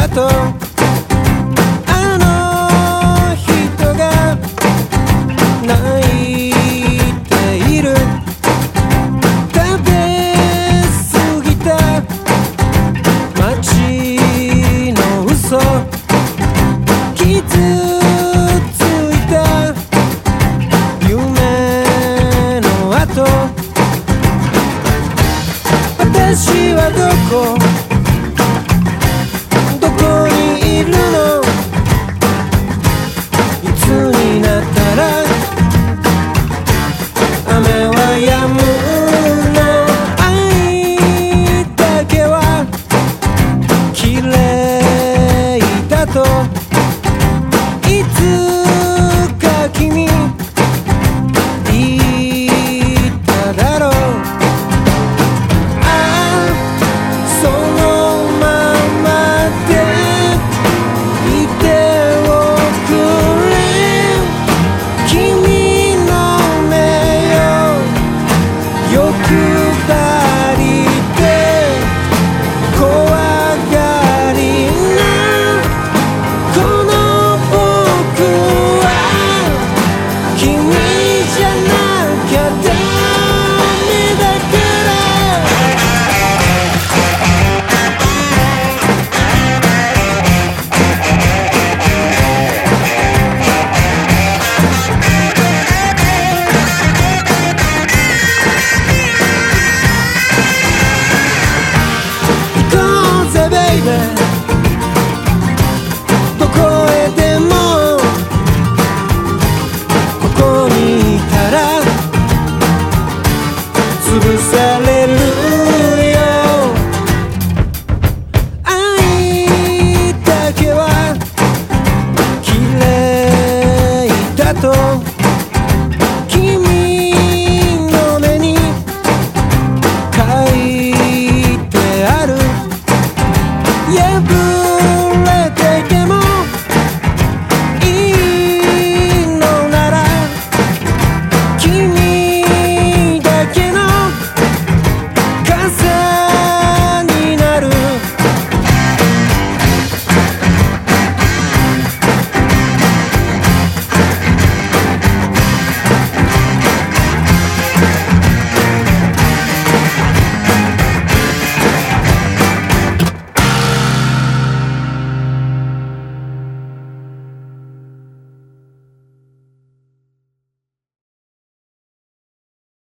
だとあの人が泣いている。食べ過ぎた。街の嘘。傷ついた。夢の後。私はどこ todo 潰されるよ。愛だけは綺麗だと。